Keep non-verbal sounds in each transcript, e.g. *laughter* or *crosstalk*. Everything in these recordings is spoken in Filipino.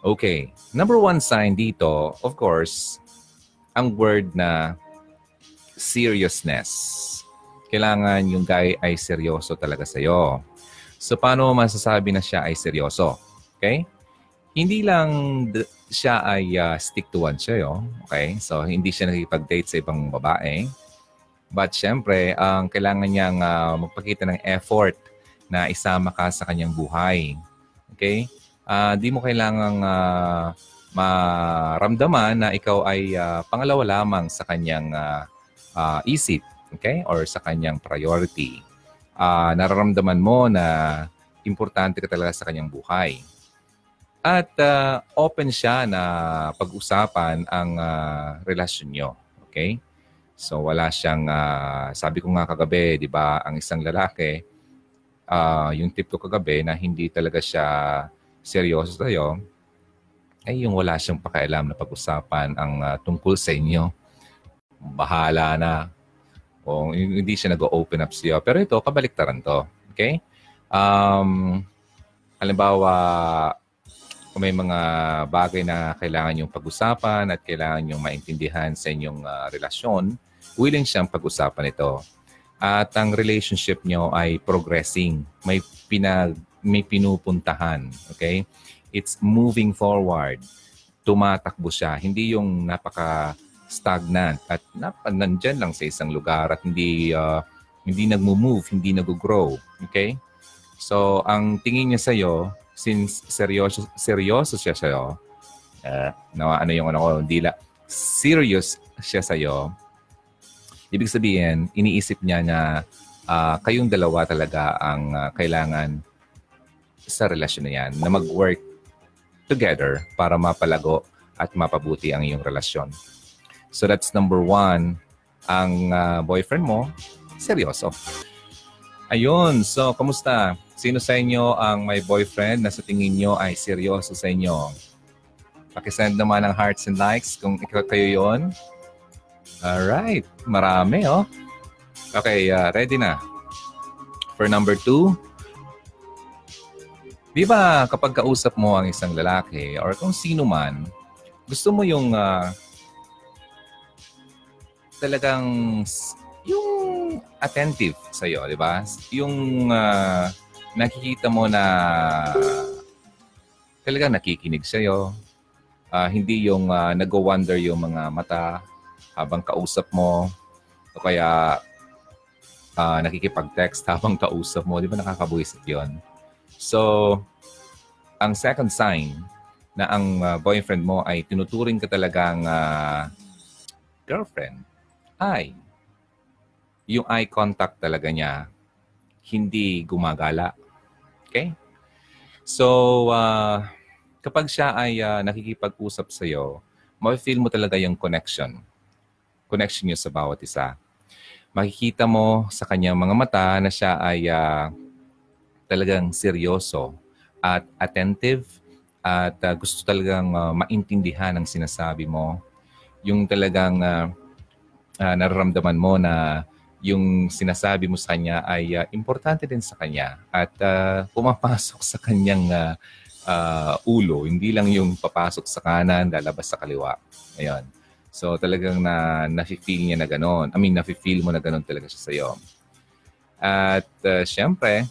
Okay. Number one sign dito, of course, ang word na seriousness. Kailangan yung guy ay seryoso talaga sa'yo. So, paano masasabi na siya ay seryoso? Okay? Hindi lang siya ay uh, stick to one sa'yo. Okay? So, hindi siya nakikipag-date sa ibang babae. But syempre, ang kailangan niyang uh, magpakita ng effort na isama ka sa kanyang buhay. Okay? Uh, di mo kailangang uh, maramdaman na ikaw ay uh, pangalawa lamang sa kanyang uh, uh, isip. Okay? Or sa kanyang priority. Uh, nararamdaman mo na importante ka talaga sa kanyang buhay. At uh, open siya na pag-usapan ang uh, relasyon nyo. Okay? So wala siyang, uh, sabi ko nga kagabi, di ba, ang isang lalaki, uh, yung tip ko kagabi na hindi talaga siya seryoso sa'yo, ay yung wala siyang pakialam na pag-usapan ang uh, tungkol sa inyo. Bahala na. O hindi siya nag-open up sa'yo. Pero ito, kabaliktaran to. Okay? Um, halimbawa, kung may mga bagay na kailangan yung pag-usapan at kailangan yung maintindihan sa inyong uh, relasyon, willing siyang pag-usapan ito. At ang relationship nyo ay progressing. May, pinag, may pinupuntahan. Okay? It's moving forward. Tumatakbo siya. Hindi yung napaka stagnant at nap- nandyan lang sa isang lugar at hindi uh, hindi nagmo-move, hindi nag-grow. Okay? So, ang tingin niya sa iyo, since seryoso seryoso siya sa iyo, uh, no, ano yung ano ko, hindi la, serious siya sa iyo, Ibig sabihin, iniisip niya na uh, kayong dalawa talaga ang uh, kailangan sa relasyon na yan, na mag-work together para mapalago at mapabuti ang iyong relasyon. So that's number one. Ang uh, boyfriend mo, seryoso. Ayun, so kamusta? Sino sa inyo ang may boyfriend na sa tingin nyo ay seryoso sa inyo? Pakisend naman ng hearts and likes kung ikaw kayo yon. Alright. Marami, oh. Okay, uh, ready na. For number two, di ba kapag kausap mo ang isang lalaki or kung sino man, gusto mo yung uh, talagang yung attentive sa iyo, di ba? Yung uh, nakikita mo na talagang nakikinig sa iyo. Uh, hindi yung uh, nag-wonder yung mga mata habang kausap mo o kaya uh, nakikipag-text habang kausap mo. Di ba nakakabuisit yon So, ang second sign na ang uh, boyfriend mo ay tinuturing ka talagang uh, girlfriend ay yung eye contact talaga niya hindi gumagala. Okay? So, uh, kapag siya ay uh, nakikipag-usap sa iyo, ma-feel mo talaga yung connection connection niyo sa bawat isa. Makikita mo sa kanyang mga mata na siya ay uh, talagang seryoso at attentive at uh, gusto talagang uh, maintindihan ang sinasabi mo. Yung talagang uh, uh, nararamdaman mo na yung sinasabi mo sa kanya ay uh, importante din sa kanya at uh, pumapasok sa kanyang uh, uh, ulo. Hindi lang yung papasok sa kanan, lalabas sa kaliwa. Ayun. So talagang na nafe-feel niya na gano'n. I mean, nafe-feel mo na gano'n talaga siya sa iyo. At uh, syempre,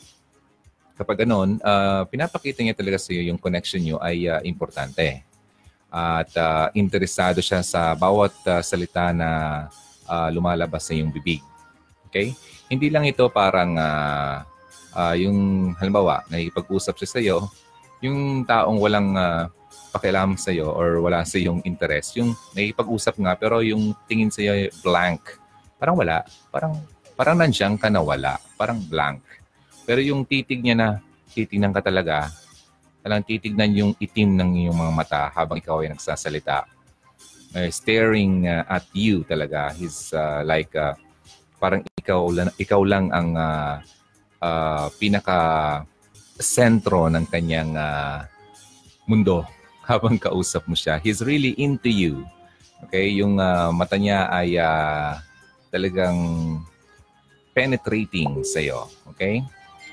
kapag gano'n, uh, pinapakita niya talaga sa iyo yung connection niyo ay uh, importante. At uh, interesado siya sa bawat uh, salita na uh, lumalabas sa iyong bibig. Okay? Hindi lang ito parang uh, uh, yung halimbawa, nakikipag-usap siya sa iyo, yung taong walang uh, pakialam sa iyo or wala sa iyong interest. Yung nakikipag-usap nga pero yung tingin sa iyo blank. Parang wala. Parang parang nandiyan ka na wala. Parang blank. Pero yung titig niya na titignan ka talaga, talang titignan yung itim ng iyong mga mata habang ikaw ay nagsasalita. Uh, staring uh, at you talaga. He's uh, like uh, parang ikaw lang, ikaw lang ang uh, uh, pinaka sentro ng kanyang uh, mundo *laughs* habang kausap mo siya. He's really into you. Okay? Yung uh, mata niya ay uh, talagang penetrating sa iyo. Okay?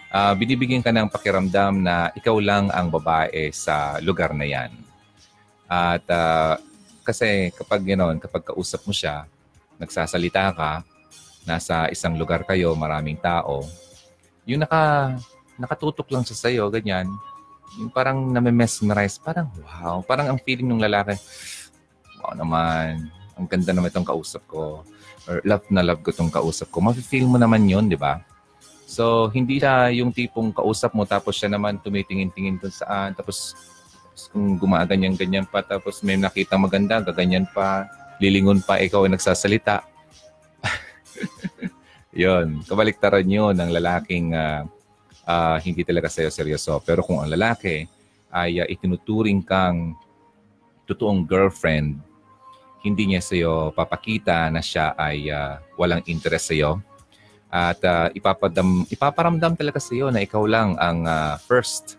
Uh, binibigyan ka ng pakiramdam na ikaw lang ang babae sa lugar na yan. At uh, kasi kapag ganoon, kapag kausap mo siya, nagsasalita ka, nasa isang lugar kayo, maraming tao, yung naka, nakatutok lang siya sa'yo, ganyan, yung parang name-mesmerize, parang wow, parang ang feeling ng lalaki, wow naman, ang ganda naman itong kausap ko, or love na love ko itong kausap ko, mafe-feel mo naman yun, di ba? So, hindi siya yung tipong kausap mo tapos siya naman tumitingin-tingin kung saan, tapos kung gumaganyan-ganyan pa, tapos may nakita maganda, gaganyan pa, lilingon pa, ikaw ay nagsasalita. *laughs* yon kabaliktaran yun ng lalaking uh, uh, hindi talaga sa'yo seryoso. Pero kung ang lalaki ay uh, itinuturing kang totoong girlfriend, hindi niya sa'yo papakita na siya ay uh, walang interest sa'yo. At uh, ipapadam, ipaparamdam talaga sa'yo na ikaw lang ang uh, first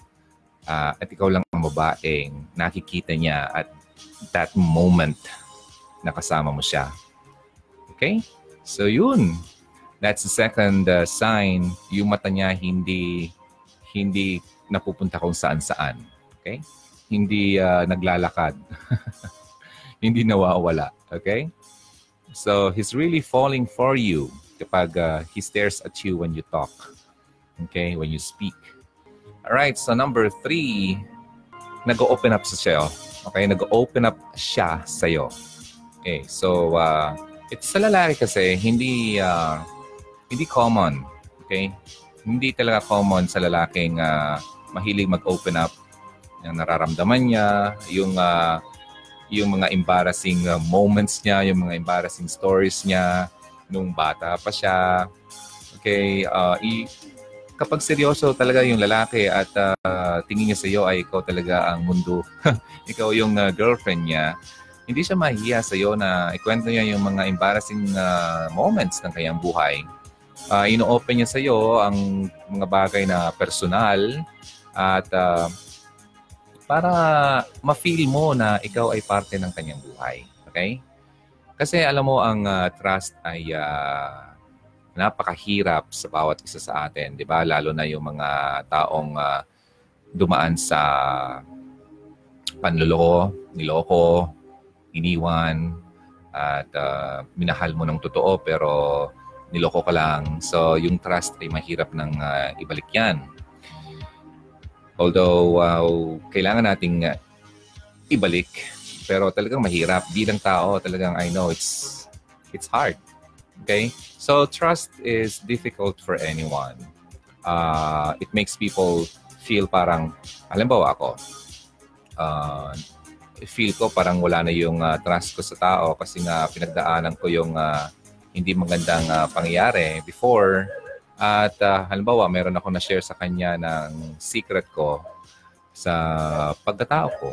uh, at ikaw lang ang babaeng nakikita niya at that moment na kasama mo siya. Okay? So yun. That's the second uh, sign. Yung mata niya hindi hindi napupunta kung saan-saan. Okay? Hindi uh, naglalakad. *laughs* hindi nawawala. Okay? So he's really falling for you kapag uh, he stares at you when you talk. Okay? When you speak. Alright, so number three, nag-open up sa sa'yo. Okay, nag-open up siya sa'yo. Okay, so uh, it's sa lalaki kasi hindi uh, hindi common. Okay? Hindi talaga common sa lalaking uh, mahilig mag-open up yung nararamdaman niya, yung uh, yung mga embarrassing uh, moments niya, yung mga embarrassing stories niya nung bata pa siya. Okay, uh, i- kapag seryoso talaga yung lalaki at uh, tingin niya sa iyo ay ikaw talaga ang mundo, *laughs* ikaw yung uh, girlfriend niya, hindi siya mahiya sa iyo na ikwento niya yung mga embarrassing uh, moments ng kanyang buhay. Uh, ino-open niya sa iyo ang mga bagay na personal at uh, para ma-feel mo na ikaw ay parte ng kanyang buhay. Okay? Kasi alam mo, ang uh, trust ay uh, napakahirap sa bawat isa sa atin, 'di ba? Lalo na yung mga taong uh, dumaan sa panloloko, niloko, iniwan, at uh, minahal mo ng totoo pero niloko ka lang. So yung trust ay mahirap nang uh, ibalik yan. Although uh, kailangan nating ibalik pero talagang mahirap bilang tao talagang I know it's it's hard Okay? So trust is difficult for anyone. Uh, it makes people feel parang, halimbawa ako, uh, feel ko parang wala na yung uh, trust ko sa tao kasi nga pinagdaanan ko yung uh, hindi magandang uh, pangyayari before. At uh, halimbawa, meron ako na-share sa kanya ng secret ko sa pagkatao ko,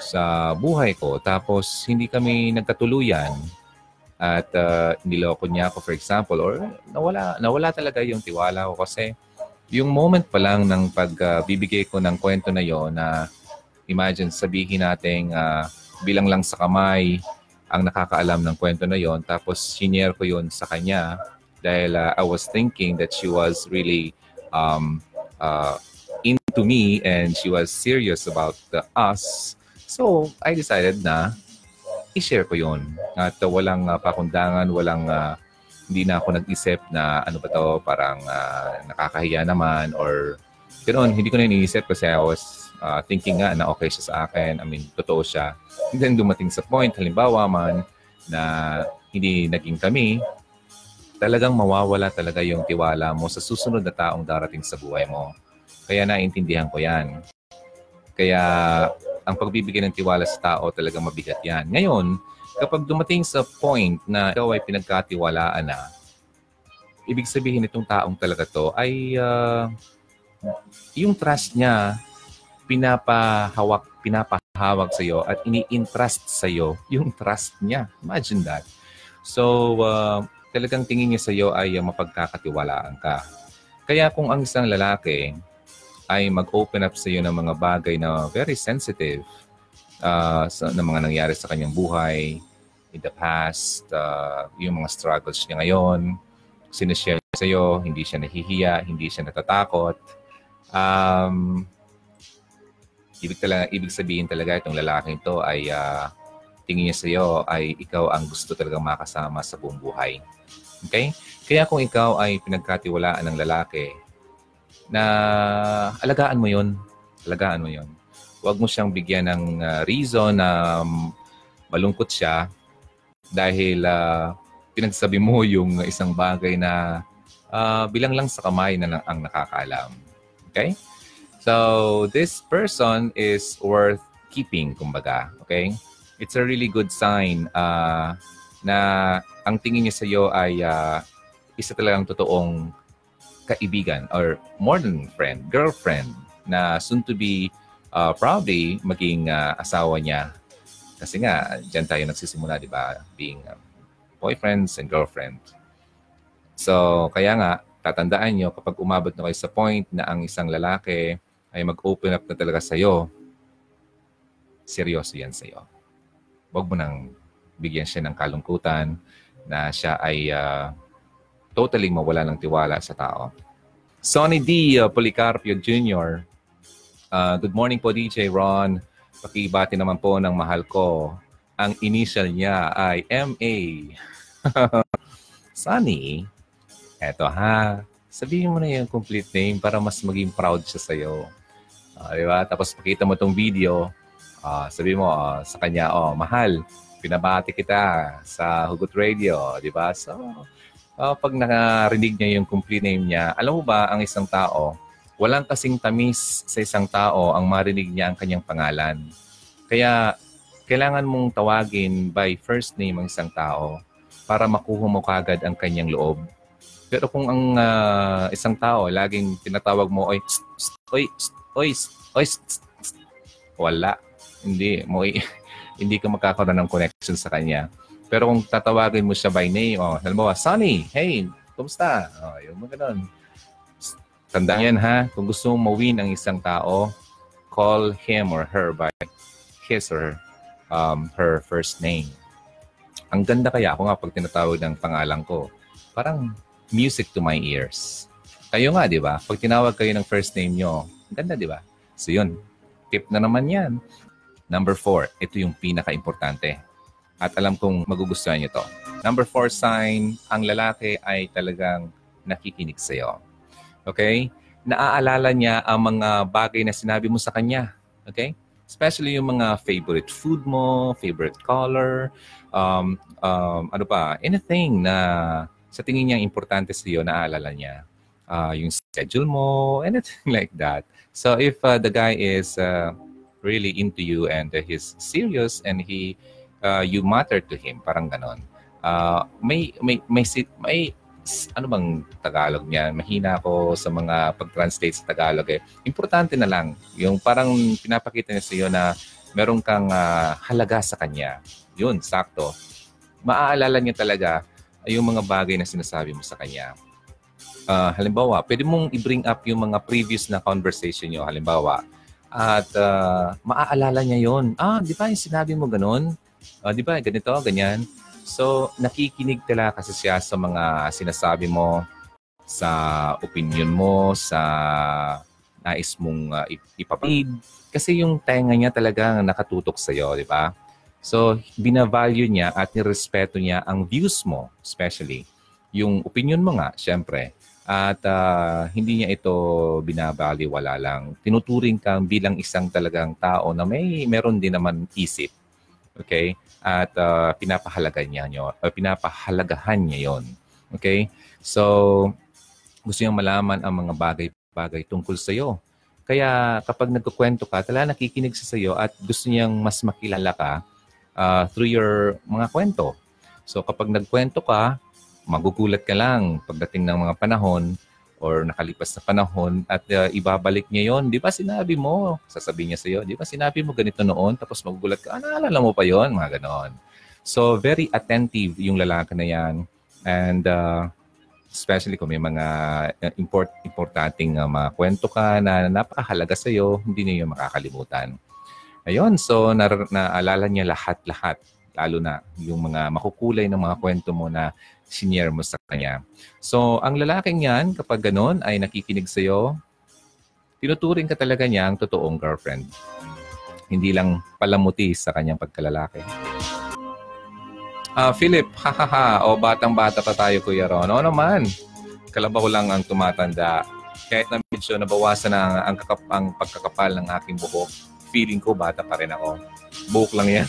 sa buhay ko. Tapos hindi kami nagkatuluyan at uh, niloko niya ako for example or nawala nawala talaga yung tiwala ko kasi yung moment pa lang ng pagbibigay uh, ko ng kwento na yon na imagine sabihin nating uh, bilang lang sa kamay ang nakakaalam ng kwento na yon tapos senior ko yon sa kanya dahil uh, I was thinking that she was really um, uh, into me and she was serious about the us so I decided na i-share ko yon At uh, walang uh, pakundangan, walang uh, hindi na ako nag-isip na ano ba to, parang uh, nakakahiya naman or ganoon. Hindi ko na iniisip kasi I was uh, thinking nga na okay siya sa akin. I mean, totoo siya. And then dumating sa point, halimbawa man, na hindi naging kami, talagang mawawala talaga yung tiwala mo sa susunod na taong darating sa buhay mo. Kaya naintindihan ko yan. Kaya ang pagbibigay ng tiwala sa tao talaga mabigat yan. Ngayon, kapag dumating sa point na ikaw ay pinagkatiwalaan na, ibig sabihin itong taong talaga to ay uh, yung trust niya pinapahawak, pinapahawak sa iyo at ini-entrust sa iyo yung trust niya. Imagine that. So, uh, talagang tingin niya sa iyo ay uh, mapagkakatiwalaan ka. Kaya kung ang isang lalaki ay mag-open up sa iyo ng mga bagay na very sensitive uh, sa, ng mga nangyari sa kanyang buhay in the past, uh, yung mga struggles niya ngayon, sinishare sa iyo, hindi siya nahihiya, hindi siya natatakot. Um, ibig, talaga, ibig sabihin talaga itong lalaking to ay uh, tingin niya sa iyo ay ikaw ang gusto talagang makasama sa buong buhay. Okay? Kaya kung ikaw ay pinagkatiwalaan ng lalaki, na alagaan mo yon alagaan mo yon Huwag mo siyang bigyan ng uh, reason na um, malungkot siya dahil uh, pinagsabi mo yung isang bagay na uh, bilang lang sa kamay na ang nakakaalam. Okay? So, this person is worth keeping, kumbaga. Okay? It's a really good sign uh, na ang tingin niya sa iyo ay uh, isa talagang totoong kaibigan or more than friend, girlfriend na soon to be uh, probably maging uh, asawa niya. Kasi nga, dyan tayo nagsisimula, di ba? Being uh, boyfriends and girlfriend. So, kaya nga, tatandaan nyo, kapag umabot na kayo sa point na ang isang lalaki ay mag-open up na talaga sa'yo, seryoso yan sa'yo. Huwag mo nang bigyan siya ng kalungkutan na siya ay uh, totally mawala ng tiwala sa tao. Sonny D. Uh, Policarpio Jr. Uh, good morning po DJ Ron. Pakibati naman po ng mahal ko. Ang initial niya ay MA. *laughs* Sonny, eto ha. Sabihin mo na yung complete name para mas maging proud siya sa'yo. Uh, di ba? Tapos pakita mo tong video. Uh, sabi mo uh, sa kanya, oh, mahal, pinabati kita sa Hugot Radio, di ba? So, uh, pag nakarinig niya yung complete name niya, alam mo ba, ang isang tao, walang kasing tamis sa isang tao ang marinig niya ang kanyang pangalan. Kaya, kailangan mong tawagin by first name ang isang tao para makuha mo kagad ang kanyang loob. Pero kung ang uh, isang tao laging tinatawag mo, oy, pst, pst, oy, pst, oy, pst, oy, pst, pst, wala. Hindi mo *laughs* hindi ka magkakaroon ng connection sa kanya. Pero kung tatawagin mo siya by name, oh, halimbawa, Sunny, hey, kumusta? Oh, yung mga ganun. Tandaan yan ha, kung gusto mong mawin ang isang tao, call him or her by his or um, her first name. Ang ganda kaya ako nga pag tinatawag ng pangalan ko, parang music to my ears. Kayo nga, di ba? Pag tinawag kayo ng first name nyo, ganda, di ba? So yun, tip na naman yan. Number four, ito yung pinaka-importante at alam kong magugustuhan niyo to. Number four sign, ang lalaki ay talagang nakikinig sa iyo. Okay? Naaalala niya ang mga bagay na sinabi mo sa kanya. Okay? Especially yung mga favorite food mo, favorite color, um, um, ano pa, anything na sa tingin niya importante sa iyo, naaalala niya. Uh, yung schedule mo, anything *laughs* like that. So if uh, the guy is uh, really into you and uh, he's serious and he uh, you matter to him, parang ganon. Uh, may, may, may, may, ano bang Tagalog niya? Mahina ako sa mga pag-translate sa Tagalog eh. Importante na lang, yung parang pinapakita niya sa iyo na meron kang uh, halaga sa kanya. Yun, sakto. Maaalala niya talaga yung mga bagay na sinasabi mo sa kanya. Uh, halimbawa, pwede mong i-bring up yung mga previous na conversation niyo. Halimbawa, at uh, maaalala niya yon. Ah, di ba yung sinabi mo ganun? Uh, di ba, ganito, ganyan. So, nakikinig talaga kasi siya sa mga sinasabi mo, sa opinion mo, sa nais mong uh, ipapid. Kasi yung tenga niya talaga nakatutok sa iyo, di ba? So, binavalue niya at nirespeto niya ang views mo, especially. Yung opinion mo nga, syempre. At uh, hindi niya ito binabaliwala lang. Tinuturing kang bilang isang talagang tao na may meron din naman isip Okay? At uh, pinapahalagan niya nyo, uh, pinapahalagahan niya yon. Okay? So, gusto niyang malaman ang mga bagay-bagay tungkol sa iyo. Kaya kapag nagkukwento ka, tala nakikinig sa iyo at gusto niyang mas makilala ka uh, through your mga kwento. So kapag nagkwento ka, magugulat ka lang pagdating ng mga panahon or nakalipas na panahon at uh, ibabalik niya yon di ba sinabi mo sasabihin niya sa iyo di ba sinabi mo ganito noon tapos magugulat ka ah, naalala mo pa yon mga ganon. So very attentive yung lalaki na yan. And uh, especially kung may mga uh, import importanteng uh, mga kwento ka na napakahalaga sa iyo hindi niyo makakalimutan. Ayun so na, naalala niya lahat-lahat lalo na yung mga makukulay ng mga kwento mo na senior mo sa kanya. So, ang lalaking yan, kapag ganun, ay nakikinig sa'yo, tinuturing ka talaga niya ang totoong girlfriend. Hindi lang palamuti sa kanyang pagkalalaki. Ah, Philip, hahaha, o batang-bata pa tayo, Kuya Ron. Oo naman, kalabaw lang ang tumatanda. Kahit na medyo nabawasan na ang, kakap, ang pagkakapal ng aking buhok, feeling ko bata pa rin ako. Buhok lang yan.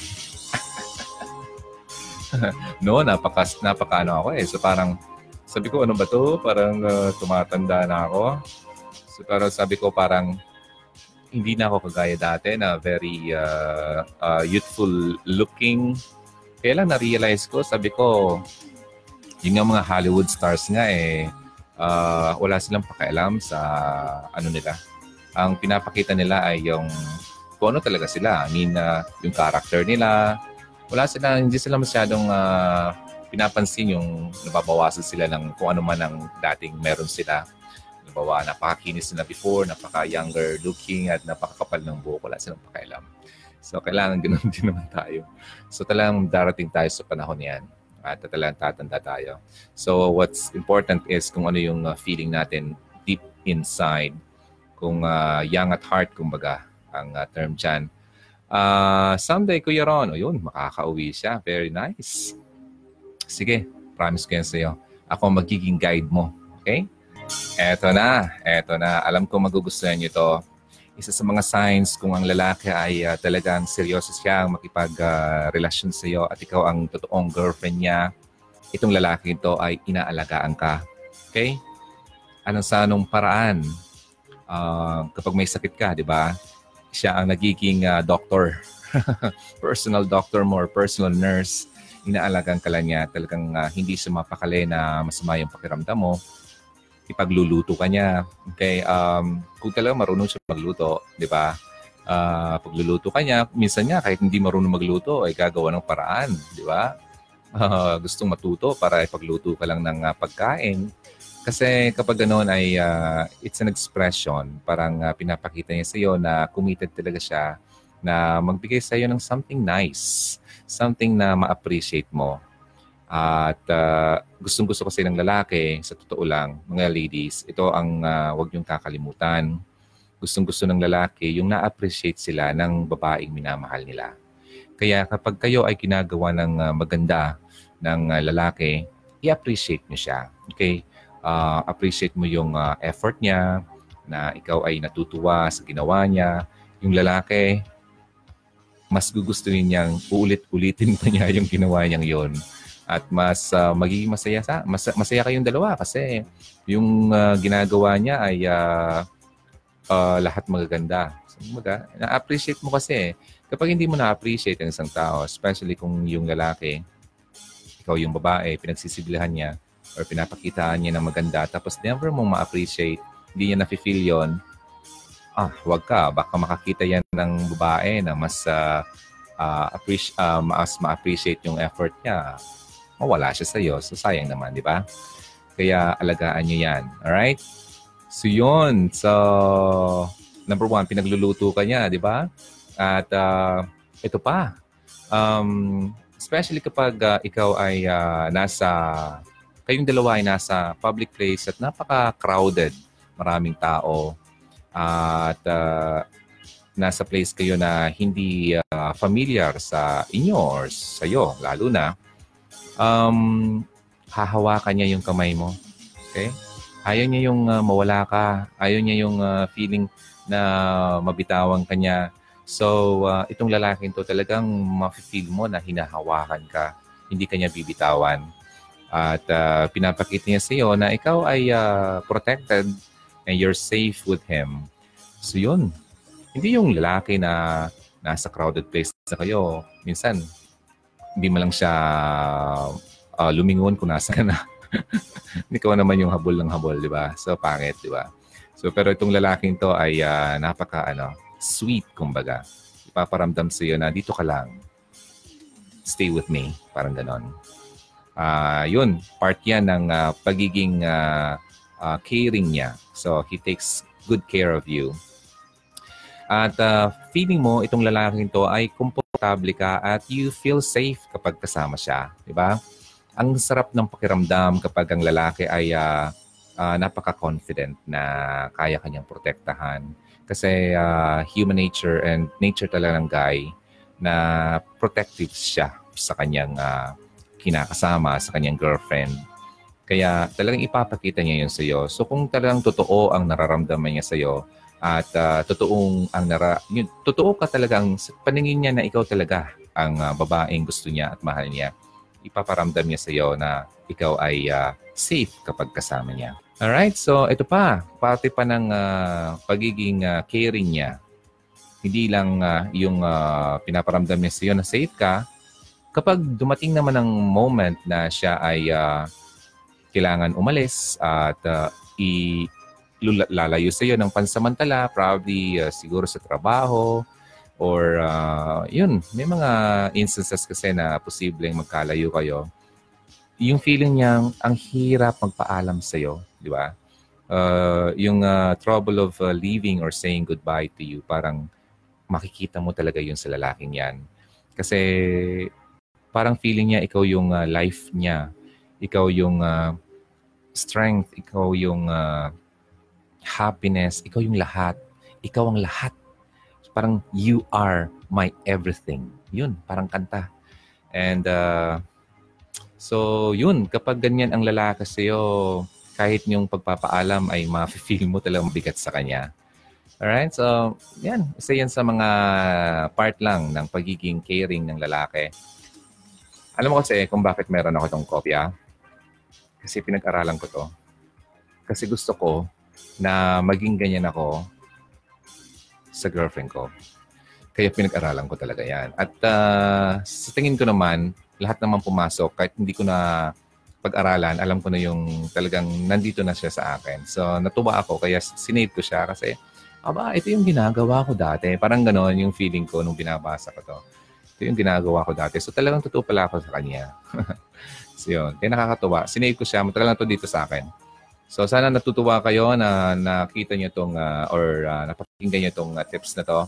*laughs* no, napaka, napaka ano ako eh. So parang, sabi ko, ano ba to? Parang uh, tumatanda na ako. So pero sabi ko parang, hindi na ako kagaya dati na very uh, uh, youthful looking, kaya lang na-realize ko, sabi ko, yung nga mga Hollywood stars nga eh, uh, wala silang pakialam sa ano nila. Ang pinapakita nila ay yung kung ano talaga sila. I mean, uh, yung character nila. Wala sila, hindi sila masyadong uh, pinapansin yung nababawasan sila ng kung ano man ang dating meron sila. Nabawa, napakakinis sila before, napaka-younger looking at napakakapal ng buhok. Wala silang pakialam. So, kailangan ganun *laughs* din naman tayo. So, talagang darating tayo sa panahon yan. At talagang tatanda tayo. So, what's important is kung ano yung uh, feeling natin deep inside. Kung uh, young at heart, kumbaga, ang uh, term dyan. Uh, someday, Kuya Ron, o yun, makakauwi siya. Very nice. Sige, promise ko yan sa'yo. Ako magiging guide mo. Okay? Eto na, eto na. Alam ko magugustuhan niyo to isa sa mga signs kung ang lalaki ay uh, talagang seryoso siya makipag-relasyon uh, sa iyo at ikaw ang totoong girlfriend niya, itong lalaki ito ay inaalagaan ka. Okay? Anong sa anong paraan? Uh, kapag may sakit ka, di ba? Siya ang nagiging uh, doctor. *laughs* personal doctor mo or personal nurse. Inaalagaan ka lang niya. Talagang uh, hindi siya mapakali na masama yung pakiramdam mo ipagluluto ka niya. Okay, um, kung talaga marunong siya magluto, di ba? Uh, pagluluto ka niya, minsan niya kahit hindi marunong magluto, ay gagawa ng paraan, di ba? Uh, *laughs* gustong matuto para ipagluto ka lang ng uh, pagkain. Kasi kapag ganoon ay uh, it's an expression, parang uh, pinapakita niya sa iyo na committed talaga siya na magbigay sa iyo ng something nice, something na ma-appreciate mo. At uh, gustong gusto kasi ng lalaki, sa totoo lang, mga ladies, ito ang uh, huwag niyong kakalimutan. Gustong gusto ng lalaki, yung na-appreciate sila ng babaeng minamahal nila. Kaya kapag kayo ay ginagawa ng uh, maganda ng uh, lalaki, i-appreciate niyo siya. Okay? Uh, appreciate mo yung uh, effort niya, na ikaw ay natutuwa sa ginawa niya. Yung lalaki, mas gugustuhin niyang uulit-ulitin pa niya yung ginawa niyang yon at mas uh, magiging masaya sa mas, masaya kayong dalawa kasi yung uh, ginagawa niya ay uh, uh, lahat magaganda. So, maga, na-appreciate mo kasi kapag hindi mo na-appreciate ang isang tao, especially kung yung lalaki, ikaw yung babae, pinagsisibilahan niya or pinapakitaan niya na maganda tapos never mo ma-appreciate, hindi niya na-feel yon ah, wag ka, baka makakita yan ng babae na mas uh, uh, appreciate, uh, mas ma-appreciate yung effort niya mawala siya sa iyo. So, sayang naman, di ba? Kaya alagaan niyo yan. Alright? So, yun. So, number one, pinagluluto ka niya, di ba? At uh, ito pa. Um, especially kapag uh, ikaw ay uh, nasa, kayong dalawa ay nasa public place at napaka-crowded. Maraming tao. Uh, at uh, nasa place kayo na hindi uh, familiar sa inyo or sa iyo, lalo na um, hahawakan niya yung kamay mo. Okay? Ayaw niya yung uh, mawala ka. Ayaw niya yung uh, feeling na mabitawan ka niya. So, uh, itong lalaking to talagang ma-feel mo na hinahawakan ka. Hindi ka niya bibitawan. At uh, pinapakita niya sa iyo na ikaw ay uh, protected and you're safe with him. So, yun. Hindi yung lalaki na nasa crowded place na kayo. Minsan, hindi mo lang siya uh, lumingon kung nasa ka na. *laughs* Ko naman yung habol ng habol, di ba? So, pangit, di ba? So, pero itong lalaking to ay uh, napaka, ano, sweet, kumbaga. Ipaparamdam sa iyo na dito ka lang. Stay with me. Parang ganon. Uh, yun, part yan ng uh, pagiging uh, uh, caring niya. So, he takes good care of you. At uh, feeling mo itong lalaking to ay komportable ka at you feel safe kapag kasama siya. Di ba? Ang sarap ng pakiramdam kapag ang lalaki ay uh, uh, napaka-confident na kaya kanyang protektahan, Kasi uh, human nature and nature talaga ng guy na protective siya sa kanyang uh, kinakasama, sa kanyang girlfriend. Kaya talagang ipapakita niya yun sa iyo. So kung talagang totoo ang nararamdaman niya sa iyo at uh, totoong ang nara yun, totoo ka talagang sa paningin niya na ikaw talaga ang uh, babaeng gusto niya at mahal niya, ipaparamdam niya sa iyo na ikaw ay uh, safe kapag kasama niya. Alright, so ito pa, pati pa ng uh, pagiging uh, caring niya. Hindi lang uh, yung uh, pinaparamdam niya sa iyo na safe ka, kapag dumating naman ang moment na siya ay uh, kailangan umalis at uh, i lalayo sa iyo ng pansamantala, probably uh, siguro sa trabaho or uh, yun, may mga instances kasi na posibleng magkalayo kayo. Yung feeling niyang ang hirap magpaalam sa iyo di ba? Uh, yung uh, trouble of uh, leaving or saying goodbye to you, parang makikita mo talaga yun sa lalaking yan. Kasi parang feeling niya ikaw yung uh, life niya. Ikaw yung uh, strength, ikaw yung uh, happiness, ikaw yung lahat. Ikaw ang lahat. Parang you are my everything. Yun, parang kanta. And uh, so yun, kapag ganyan ang lalaki sa'yo, kahit yung pagpapaalam ay ma-feel mo talagang bigat sa kanya. Alright? So, yan. Isa yan sa mga part lang ng pagiging caring ng lalaki. Alam mo kasi kung bakit meron ako itong kopya? Kasi pinag-aralan ko to. Kasi gusto ko na maging ganyan ako sa girlfriend ko. Kaya pinag-aralan ko talaga yan. At uh, sa tingin ko naman, lahat naman pumasok kahit hindi ko na pag-aralan, alam ko na yung talagang nandito na siya sa akin. So, natuwa ako kaya sinave ko siya kasi, aba, ito yung ginagawa ko dati. Parang gano'n yung feeling ko nung binabasa ko to. Ito yung ginagawa ko dati. So, talagang totoo pala ako sa kanya. *laughs* so, yun. Kaya nakakatuwa. Sinave ko siya. Matagal na to dito sa akin. So, sana natutuwa kayo na nakita niyo tong uh, or uh, napakinggan niyo tong uh, tips na to.